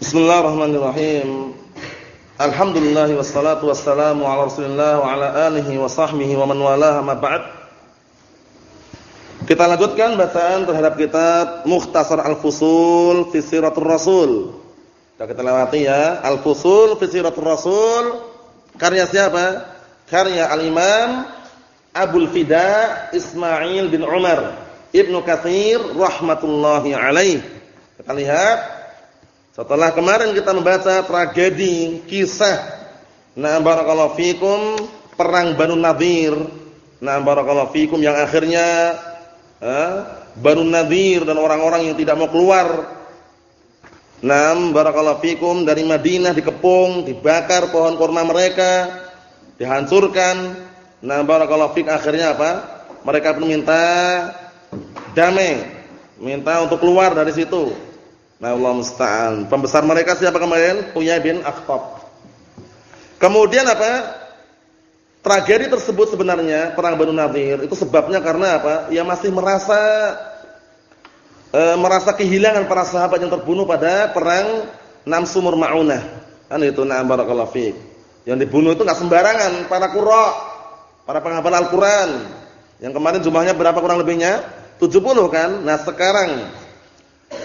Bismillahirrahmanirrahim. Alhamdulillah wassalatu wassalamu ala Rasulillah wa ala alihi wa sahbihi wa man walaha ma ba'd. Kita lanjutkan bacaan terhadap kitab Mukhtasar Al-Fusul fi Siratul Rasul. Sudah kita lewati ya, Al-Fusul fi Siratul Rasul. Karya siapa? Karya Al-Imam Abdul Fida Ismail bin Umar Ibnu Katsir rahmatullahi alaih. Kita lihat setelah kemarin kita membaca tragedi kisah Na'am barakallahu fikum perang Banu Nadir. Na'am barakallahu fikum yang akhirnya eh, Banu Nadir dan orang-orang yang tidak mau keluar Na'am barakallahu fikum dari Madinah dikepung, dibakar pohon kurma mereka, dihancurkan. Na'am barakallahu fik akhirnya apa? Mereka pun minta damai, minta untuk keluar dari situ. Nah, Allah musta'an. Pembesar mereka siapa kemarin? Uyay bin Akhtab. Kemudian apa? Tragedi tersebut sebenarnya perang Banu Nadir itu sebabnya karena apa? Ia masih merasa e, merasa kehilangan para sahabat yang terbunuh pada perang Nam Sumur Maunah. Kan itu na'am barakallahu fiik. Yang dibunuh itu enggak sembarangan, para qurra, para penghafal Al-Qur'an. Yang kemarin jumlahnya berapa kurang lebihnya? 70 kan? Nah, sekarang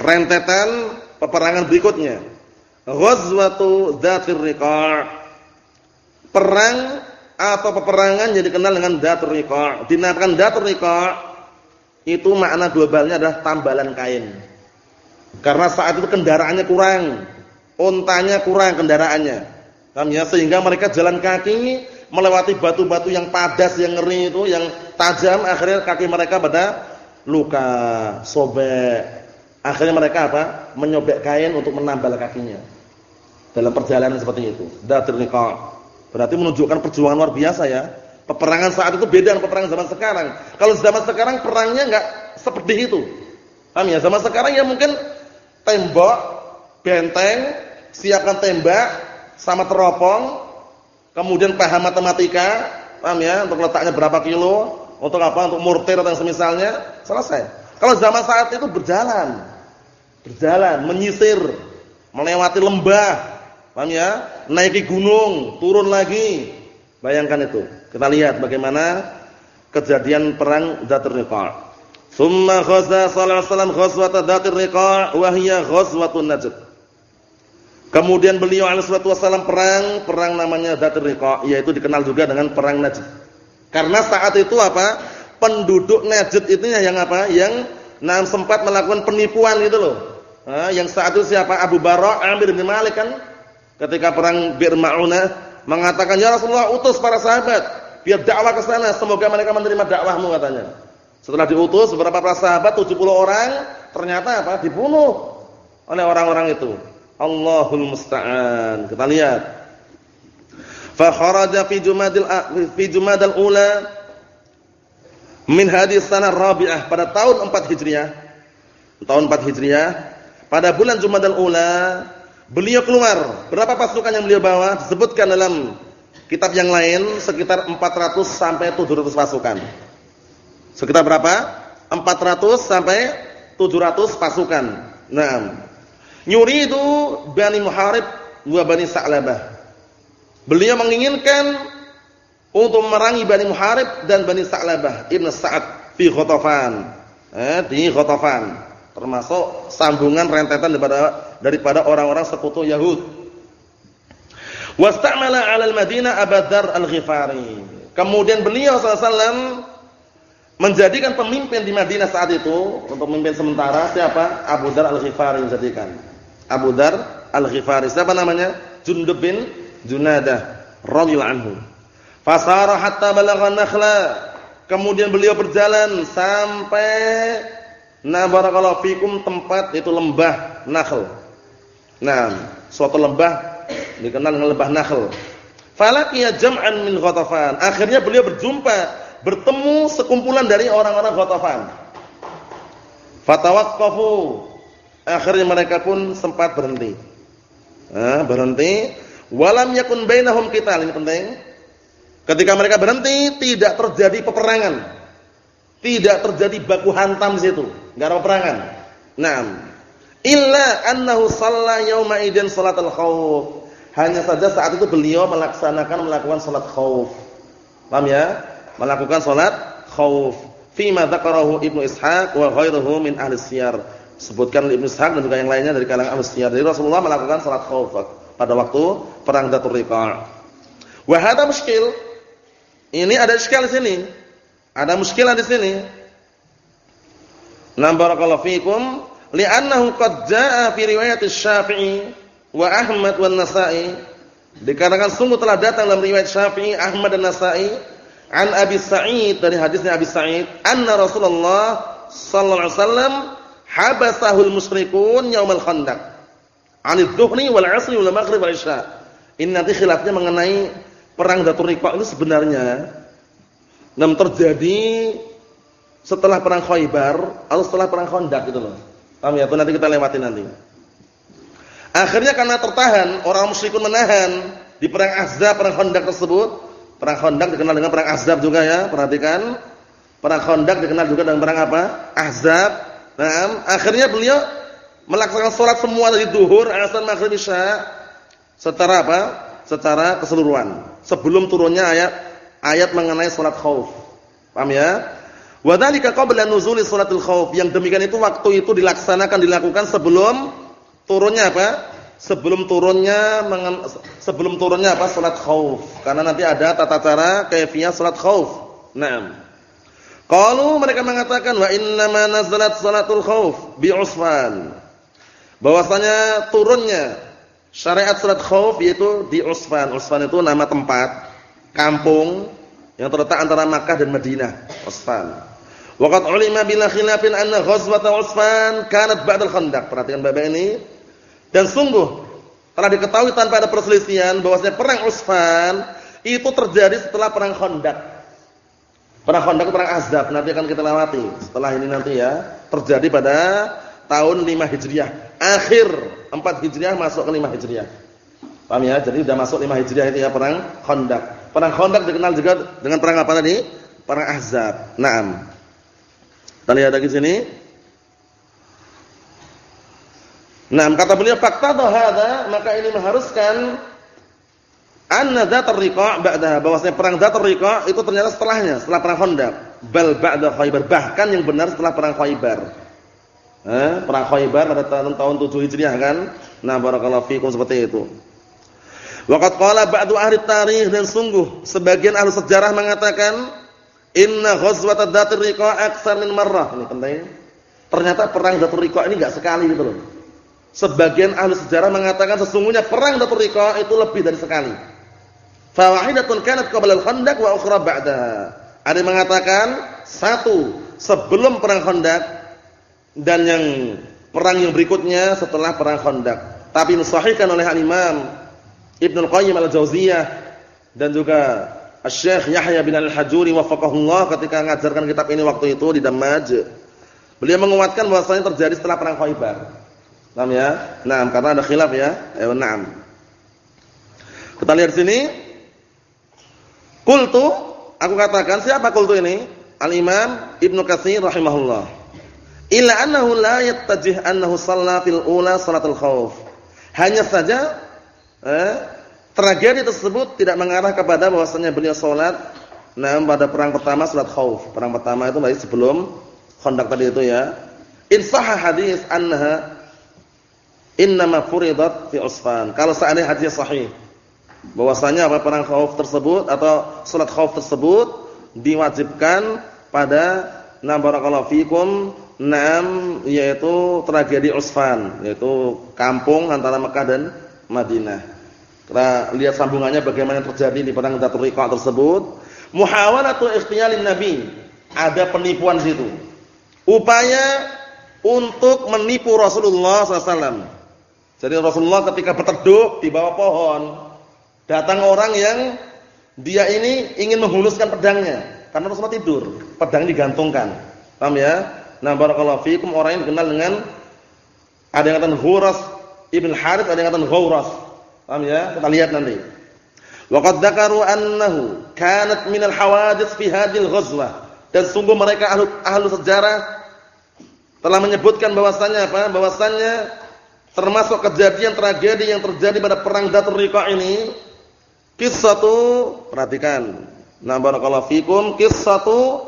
rentetan peperangan berikutnya. Ghazwatu Dzatir Riqa'. Perang atau peperangan yang dikenal dengan Dzatur Riqa'. Dinamakan Dzatur Riqa' itu makna globalnya adalah tambalan kain. Karena saat itu kendaraannya kurang, ontanya kurang kendaraannya. Paham ya? Sehingga mereka jalan kaki melewati batu-batu yang padas, yang ngeri itu, yang tajam, akhirnya kaki mereka pada luka, sobek, Akhirnya mereka apa? Menyobek kain untuk menambal kakinya. Dalam perjalanan seperti itu. Datul niqah. Berarti menunjukkan perjuangan luar biasa ya. Peperangan saat itu beda dengan peperangan zaman sekarang. Kalau zaman sekarang perangnya enggak seperti itu. Paham ya? Zaman sekarang ya mungkin tembok, benteng, siapkan tembak sama teropong, kemudian paham matematika, paham ya? Untuk letaknya berapa kilo, untuk apa? Untuk mortir atau semisalnya, selesai. Kalau zaman saat itu berjalan berjalan, menyisir, melewati lembah, paham ya? Naiki gunung, turun lagi. Bayangkan itu. Kita lihat bagaimana kejadian perang Dzatur Riqa'. Summa ghaza sallallahu alaihi wasallam ghazwat Dzatur Riqa' wa hiya ghazwatun Najd. Kemudian beliau alaihi wasallam perang, perang namanya Dzatur Riqa', yaitu dikenal juga dengan perang Najd. Karena saat itu apa? Penduduk Najd itu yang apa? Yang nah sempat melakukan penipuan gitu loh yang saat itu siapa? Abu Bara' Amir bin Malik kan ketika perang Bir Ma'unah mengatakan ya Rasulullah utus para sahabat biar dakwah ke sana semoga mereka menerima dakwahmu katanya. Setelah diutus beberapa para sahabat 70 orang ternyata apa? dibunuh oleh orang-orang itu. Allahul musta'an. Kita lihat. Fa kharaja fi Jumadil fi Jumadal ula min hadis sanah rabi'ah pada tahun 4 Hijriah. Tahun 4 Hijriah pada bulan Jumadal Ula beliau keluar. Berapa pasukan yang beliau bawa? Disebutkan dalam kitab yang lain sekitar 400 sampai 700 pasukan. Sekitar berapa? 400 sampai 700 pasukan. Nah, nyuri itu Bani Muharib wa Bani Sa'labah. Beliau menginginkan untuk memerangi Bani Muharib dan Bani Sa'labah Ibn Sa'ad fi Khotofan. Eh, di Khotofan termasuk sambungan rentetan daripada daripada orang-orang sekutu Yahud. Wastamala 'ala al-Madinah Abu Dzar al-Ghifari. Kemudian beliau sallallahu menjadikan pemimpin di Madinah saat itu untuk memimpin sementara siapa? Abu Dzar al-Ghifari menjadikan. Abu Dzar al-Ghifari. Siapa namanya? Jundub bin Junadah radhiyallahu anhu. Fasara hatta balagha. Kemudian beliau berjalan sampai Nah barakallahu fikum tempat itu lembah Nakhl. Nah, suatu lembah dikenal dengan lembah Nakhl. Falaqiya jam'an min Ghatafan. Akhirnya beliau berjumpa, bertemu sekumpulan dari orang-orang Ghatafan. Fatawaqqafu. Akhirnya mereka pun sempat berhenti. Nah, berhenti. Walam yakun bainahum qital. Ini penting. Ketika mereka berhenti, tidak terjadi peperangan. Tidak terjadi baku hantam di situ, enggak ada peperangan. Naam. Illa annahu shalla yauma idzin salatul khauf. Hanya saja saat itu beliau melaksanakan melakukan salat khauf. Paham ya? Melakukan salat khauf. Fima dzakarahu Ibnu Ishaq wa ghairuhu min ahli siyar. Sebutkan Ibnu Ishaq dan juga yang lainnya dari kalangan ahli siyar. Jadi Rasulullah melakukan salat khauf pada waktu perang Datul Riqa'. Wa hadha muskil. Ini ada iskal di sini. Ada muskilah di sini. Nam barakallahu fikum li'annahu qad jaa'a fi riwayat Syafi'i wa Ahmad wa Nasa'i. Dikarenakan sungguh telah datang dalam riwayat Syafi'i, Ahmad dan Nasa'i an Abi Sa'id dari hadisnya Abi Sa'id anna Rasulullah sallallahu alaihi wasallam habasahul musyrikun yaumal khandaq. Anil dhuhri wal 'asri wal maghrib wal isya. Ini nanti khilafnya mengenai perang Datur Riqa itu sebenarnya. Nam terjadi setelah perang Khaybar atau setelah perang Khandaq gitu loh Paham ya? Itu nanti kita lewati nanti. Akhirnya karena tertahan, orang musyrikun menahan di perang Ahzab, perang Khandaq tersebut. Perang Khandaq dikenal dengan perang Ahzab juga ya, perhatikan. Perang Khandaq dikenal juga dengan perang apa? Ahzab. Nah, akhirnya beliau melaksanakan sholat semua dari duhur, asar, maghrib, isya secara apa? Secara keseluruhan. Sebelum turunnya ayat ayat mengenai sholat khauf. Paham ya? Wa dzalika qabla nuzuli salatul khauf. Yang demikian itu waktu itu dilaksanakan dilakukan sebelum turunnya apa? Sebelum turunnya sebelum turunnya apa? Salat khauf. Karena nanti ada tata cara kaifiyah salat khauf. Naam. Qalu mereka mengatakan wa inna ma nazalat salatul khauf bi Usfan. Bahwasanya turunnya syariat salat khauf yaitu di Usfan. Usfan itu nama tempat, kampung yang terletak antara Makkah dan Madinah. Usfan. Waqad ulima bila khilafin anna ghazwat Utsman kanat ba'dal Khandaq. Perhatikan Bapak ini. Dan sungguh telah diketahui tanpa ada perselisihan bahwasanya perang Utsman itu terjadi setelah perang Khandaq. Perang Khandaq itu perang Azab nanti akan kita lewati. Setelah ini nanti ya, terjadi pada tahun 5 Hijriah. Akhir 4 Hijriah masuk ke 5 Hijriah. Paham ya? Jadi sudah masuk 5 Hijriah itu ya perang Khandaq. Perang Khandaq dikenal juga dengan perang apa tadi? Perang Ahzab. Naam. Kita lihat lagi sini. Nah, kata beliau fakta hadza, maka ini mengharuskan anna dzatar riqa' ba'daha bahwasanya perang dzatar riqa' itu ternyata setelahnya, setelah perang Khandaq. Bal ba'da Khaybar, bahkan yang benar setelah perang Khaybar. Eh, perang Khaybar pada tahun tahun 7 Hijriah kan? Nah, barakallahu fikum seperti itu. Waqad qala ba'du ahli tarikh dan sungguh sebagian ahli sejarah mengatakan Inna ghazwat Dzatur Riqa aktsar min marrah. Ini penting. Ternyata perang Dzatur Riqa ini enggak sekali gitu loh. Sebagian ahli sejarah mengatakan sesungguhnya perang Dzatur Riqa itu lebih dari sekali. Fa wahidatun kanat qabla al-Khandaq wa ukhra ba'daha. Ada mengatakan satu sebelum perang Khandaq dan yang perang yang berikutnya setelah perang Khandaq. Tapi disahihkan oleh Al-Imam Ibnu Al-Qayyim Al-Jauziyah dan juga Syekh Yahya bin Al-Hajuri wafaqahullah ketika mengajarkan kitab ini waktu itu di Damaj. Beliau menguatkan bahwasanya terjadi setelah perang Khaibar. Paham ya? Nah, karena ada khilaf ya. Ayo na'am. Kita lihat sini. Qultu, aku katakan siapa qultu ini? Al-Imam Ibnu Katsir rahimahullah. Illa annahu la yattajih annahu shalla fil ula salatul khauf. Hanya saja eh, Tragedi tersebut tidak mengarah kepada bahwasanya beliau salat nah pada perang pertama salat khauf. Perang pertama itu berarti sebelum Khandaq tadi itu ya. In sahah hadis annaha innama furidat fi usfan. Kalau seandainya hadis sahih bahwasanya apa perang khauf tersebut atau salat khauf tersebut diwajibkan pada na barakallahu fikum nam yaitu tragedi Usfan yaitu kampung antara Mekah dan Madinah. Kita lihat sambungannya bagaimana terjadi di perang Dzatul Riqa tersebut. Muhawalatu ikhtiyalin Nabi. Ada penipuan situ. Upaya untuk menipu Rasulullah SAW. Jadi Rasulullah ketika berteduh di bawah pohon, datang orang yang dia ini ingin menghuluskan pedangnya karena Rasulullah tidur, pedang digantungkan. Paham ya? Nah, barakallahu fikum orang yang dikenal dengan ada yang katakan Huras Ibn Harith, ada yang katakan Ghauras. Paham ya? Kita lihat nanti. Wa qad dzakaru annahu kanat minal hawadits fi hadhil ghazwah. Dan sungguh mereka ahlu, ahlu sejarah telah menyebutkan bahwasannya apa? Bahwasannya termasuk kejadian tragedi yang terjadi pada perang Datul Riqa ini kisatu perhatikan. Nah barakallahu fikum kisatu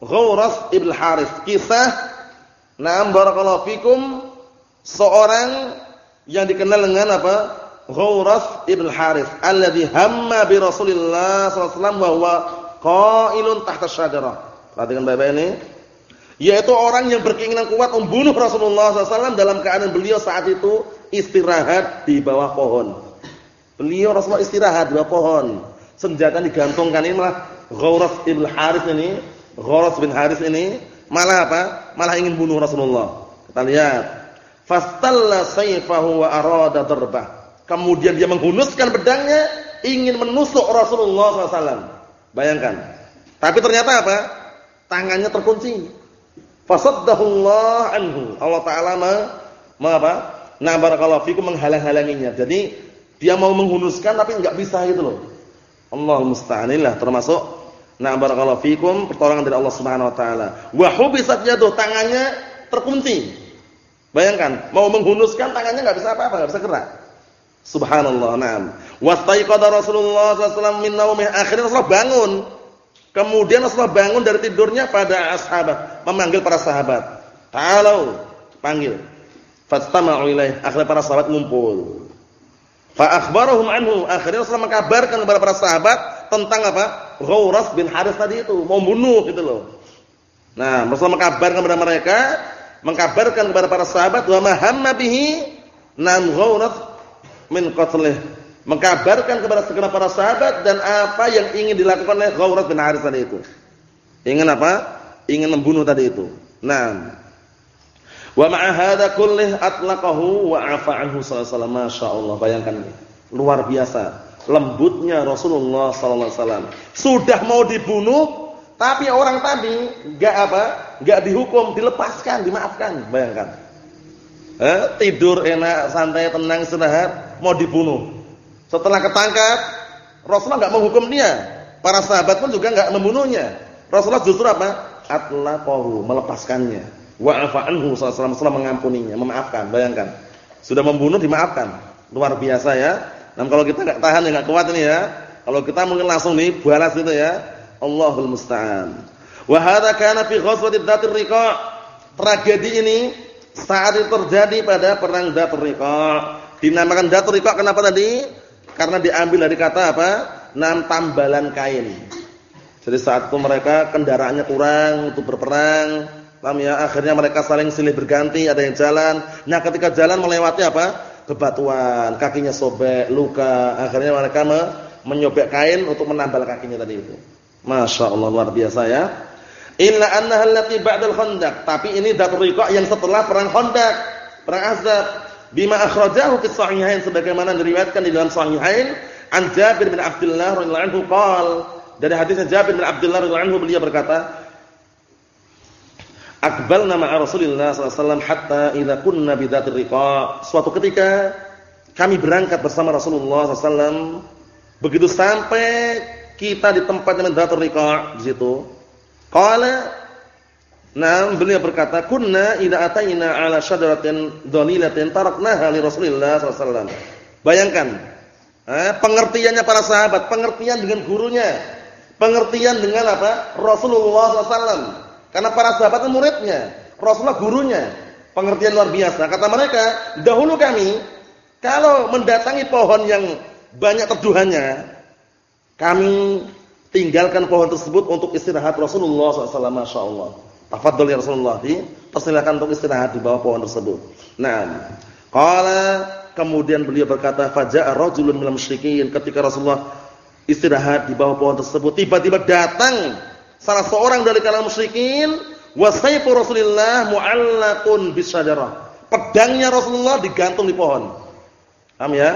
Ghawras ibn Harith. Kisah Nah barakallahu fikum seorang yang dikenal dengan apa? Ghawras ibn Harith alladhi hamma bi Rasulillah sallallahu alaihi wasallam wa huwa qailun tahta. Perhatikan baik-baik ini yaitu orang yang berkeinginan kuat membunuh Rasulullah SAW dalam keadaan beliau saat itu istirahat di bawah pohon. Beliau Rasulullah istirahat di bawah pohon. Senjata digantungkan ini malah Ghawras ibn Harith ini, Ghawras bin Harith ini malah apa? Malah ingin bunuh Rasulullah. Kita lihat. Fastalla sayfahu wa arada darbah. Kemudian dia menghunuskan pedangnya ingin menusuk Rasulullah SAW. Bayangkan. Tapi ternyata apa? Tangannya terkunci Fasaddahullah anhu. Allah taala ma, ma apa? Nah barakallahu fikum menghalang-halanginya. Jadi dia mau menghunuskan tapi enggak bisa gitu loh. Allah musta'anillah termasuk nah barakallahu fikum pertolongan dari Allah Subhanahu wa taala. Wa hubisat yaduh tangannya terkunci. Bayangkan, mau menghunuskan tangannya enggak bisa apa-apa, enggak bisa gerak. Subhanallah, na'am. Wastaiqadha Rasulullah sallallahu min. Akhirnya Rasulullah bangun Kemudian Rasulullah bangun dari tidurnya pada ashabat, memanggil para sahabat. Ta'alu, panggil. Fastama'u ilaih. Akhirnya para sahabat ngumpul. Fa akhbarahum anhu. Akhirnya Rasulullah mengkabarkan kepada para sahabat tentang apa? Ghawras bin Haris tadi itu, mau bunuh gitu loh. Nah, Rasulullah mengkabarkan kepada mereka, mengkabarkan kepada para sahabat wa mahamma bihi nam min qatlih mengkabarkan kepada segenap para sahabat dan apa yang ingin dilakukan oleh Ghawrat bin Haris tadi itu. Ingin apa? Ingin membunuh tadi itu. Nah, wa ma'a hadza kullih atlaqahu wa 'afa anhu sallallahu masyaallah bayangkan ini. Luar biasa lembutnya Rasulullah sallallahu. Sudah mau dibunuh tapi orang tadi enggak apa? Enggak dihukum, dilepaskan, dimaafkan. Bayangkan. Eh, tidur enak, santai, tenang, istirahat, mau dibunuh. Setelah ketangkap, Rasulullah enggak menghukum dia. Para sahabat pun juga enggak membunuhnya. Rasulullah justru apa? Atlaqahu, melepaskannya. Wa anhu sallallahu mengampuninya, memaafkan. Bayangkan. Sudah membunuh dimaafkan. Luar biasa ya. Nah, kalau kita enggak tahan enggak kuat ini ya. Kalau kita mungkin langsung nih balas itu ya. Allahul musta'an. Wa hadza kana fi ghazwati Dzatir Riqa. Tragedi ini saat itu terjadi pada perang Dzatir Riqa. Dinamakan Dzatir Riqa kenapa tadi? Karena diambil dari kata apa? Nam tambalan kain. Jadi saat itu mereka kendaraannya kurang untuk berperang, paham ya? Akhirnya mereka saling silih berganti, ada yang jalan. Nah, ketika jalan melewati apa? Kebatuan, kakinya sobek, luka. Akhirnya mereka me menyobek kain untuk menambal kakinya tadi itu. Masya Allah luar biasa ya. Illa annaha allati ba'dal khandaq. Tapi ini datul riqa yang setelah perang Khandaq, perang Ahzab. Bima akhrajahu fi sahihain sebagaimana diriwayatkan di dalam sahihain an Jabir bin Abdullah radhiyallahu anhu dari hadisnya Jabir bin Abdullah anhu beliau berkata Rasulillah sallallahu alaihi wasallam hatta idza kunna bi dzatir riqa. Suatu ketika kami berangkat bersama Rasulullah wasallam. Begitu sampai kita di tempat yang dzatir riqa di situ qala Nah, beliau berkata, "Kunna idza ataina 'ala syajaratin dhalilatin taraknaha li Rasulillah sallallahu Bayangkan, eh, pengertiannya para sahabat, pengertian dengan gurunya, pengertian dengan apa? Rasulullah SAW. Karena para sahabat itu muridnya, Rasulullah gurunya. Pengertian luar biasa. Kata mereka, dahulu kami kalau mendatangi pohon yang banyak terduhannya, kami tinggalkan pohon tersebut untuk istirahat Rasulullah SAW. Masya Allah. Tafadhol ya Rasulullah, persilakan untuk istirahat di bawah pohon tersebut. Nah, qala kemudian beliau berkata, faja'a rajulun minal musyrikin ketika Rasulullah istirahat di bawah pohon tersebut, tiba-tiba datang salah seorang dari kalangan musyrikin, wa sayfu Rasulillah mu'allaqun bisyajarah. Pedangnya Rasulullah digantung di pohon. Paham ya?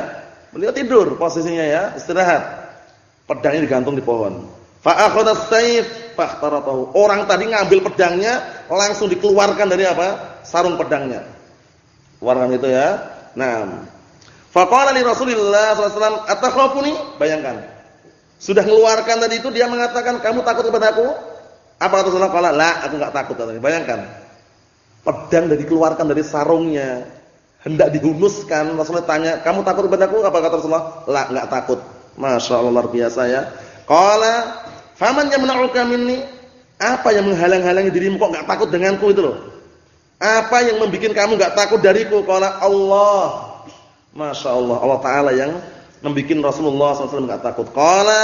Beliau tidur posisinya ya, istirahat. Pedangnya digantung di pohon. Fa akhadha as-sayf fahtaratahu. Orang tadi ngambil pedangnya langsung dikeluarkan dari apa? Sarung pedangnya. Keluarkan itu ya. Nah, faqala li Rasulillah sallallahu alaihi wasallam, "Atakhafuni?" Bayangkan. Sudah mengeluarkan tadi itu dia mengatakan, "Kamu takut kepada aku?" Apa kata Rasulullah? Qala, "La, aku enggak takut." Katanya. Bayangkan. pedang dari dikeluarkan dari sarungnya, hendak dihunuskan. Rasulullah tanya, "Kamu takut kepadaku?" Apa kata Rasulullah? "La, enggak takut." Masya Allah luar biasa ya. Qala, "Faman yamna'uka minni?" Apa yang menghalang-halangi dirimu kok enggak takut denganku itu loh? Apa yang membuat kamu enggak takut dariku? Qala Allah. Masya Allah, Allah Taala yang membuat Rasulullah SAW enggak takut. Qala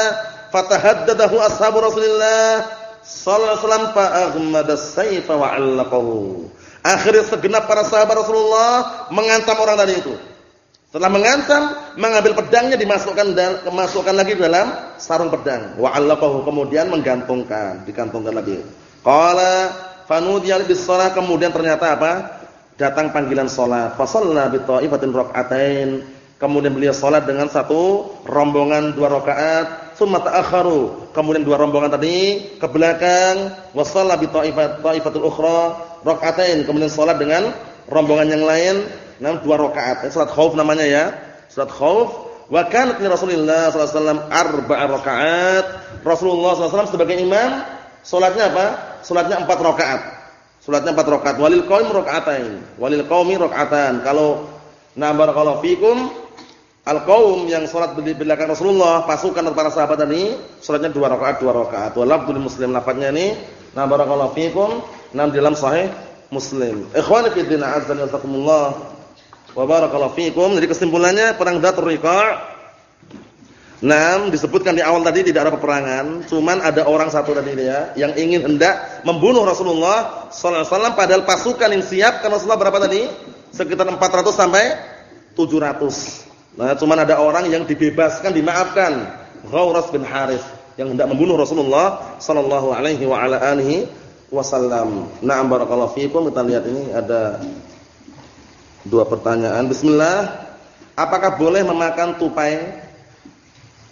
fatahaddadahu ashabu Rasulillah sallallahu alaihi wasallam fa aghmada as-sayfa wa 'allaqahu. Akhirnya segenap para sahabat Rasulullah mengantam orang tadi itu. Setelah mengantam, mengambil pedangnya dimasukkan dan kemasukkan lagi dalam sarung pedang. Wa 'allaqahu kemudian menggantungkan, digantungkan lagi. Qala fanudiya bis kemudian ternyata apa? Datang panggilan salat. Fa shalla bi ta'ifatin rak'atain. Kemudian beliau salat dengan satu rombongan dua rakaat summa ta'akharu. Kemudian dua rombongan tadi ke belakang, wa shalla bi ta'ifat ta'ifatul ukhra rak'atain. Kemudian salat dengan rombongan yang lain, nah dua rakaat. Salat khauf namanya ya. Salat khauf. Wa kanat li Rasulillah sallallahu alaihi wasallam arba'a rakaat. Rasulullah sallallahu alaihi wasallam sebagai imam salatnya apa? Salatnya empat rakaat. Salatnya empat rakaat. Walil qaum raka'atain. Walil qaumi raka'atan. Kalau na barakallahu fikum Al-qaum yang salat belakang Rasulullah, pasukan para sahabat tadi, salatnya dua rakaat, dua rakaat. Wa lafdzul muslim lafadznya ini, na barakallahu fikum, nam dalam sahih Muslim. Ikhwani fi din azza wa jalla. Wa barakallahu fikum. Jadi kesimpulannya perang Dhatur Riqa' Nam disebutkan di awal tadi tidak ada peperangan, cuman ada orang satu tadi dia yang ingin hendak membunuh Rasulullah sallallahu alaihi wasallam padahal pasukan yang siap kan Rasulullah berapa tadi? Sekitar 400 sampai 700. Nah, cuma ada orang yang dibebaskan, dimaafkan. Ghauras bin Harith yang hendak membunuh Rasulullah sallallahu alaihi wa ala alihi wasallam. Na'am barakallahu fiikum. Kita lihat ini ada dua pertanyaan. Bismillah. Apakah boleh memakan tupai?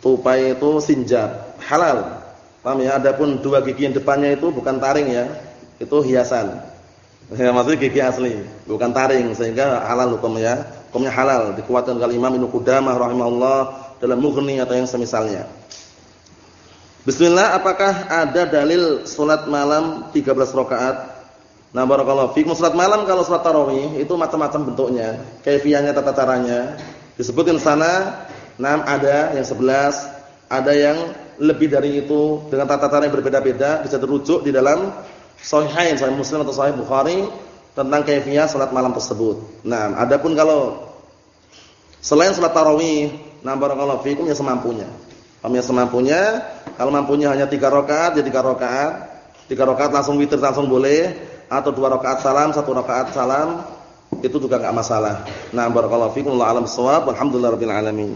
Tupai itu sinjab, halal. Paham ya? Adapun dua gigi yang depannya itu bukan taring ya. Itu hiasan. Ya, maksudnya gigi asli, bukan taring sehingga halal hukumnya hukumnya halal dikuatkan oleh Imam Ibnu Qudamah rahimahullah dalam Mughni atau yang semisalnya. Bismillah, apakah ada dalil salat malam 13 rakaat? Nah, barakallahu fikum salat malam kalau salat tarawih itu macam-macam bentuknya, kaifiahnya tata caranya. Disebutkan sana, enam ada yang 11, ada yang lebih dari itu dengan tata cara yang berbeda-beda bisa dirujuk di dalam Sahihain, Sahih Muslim atau Sahih Bukhari tentang kaifiah salat malam tersebut. Nah, adapun kalau selain salat tarawih, nah barakallahu fikum ya semampunya. Kami ya semampunya, kalau mampunya hanya 3 rakaat ya 3 rakaat. 3 rakaat langsung witir langsung boleh atau 2 rakaat salam, 1 rakaat salam itu juga enggak masalah. Nah, barakallahu fikum, Allah alam shawab, alhamdulillahirabbil alamin.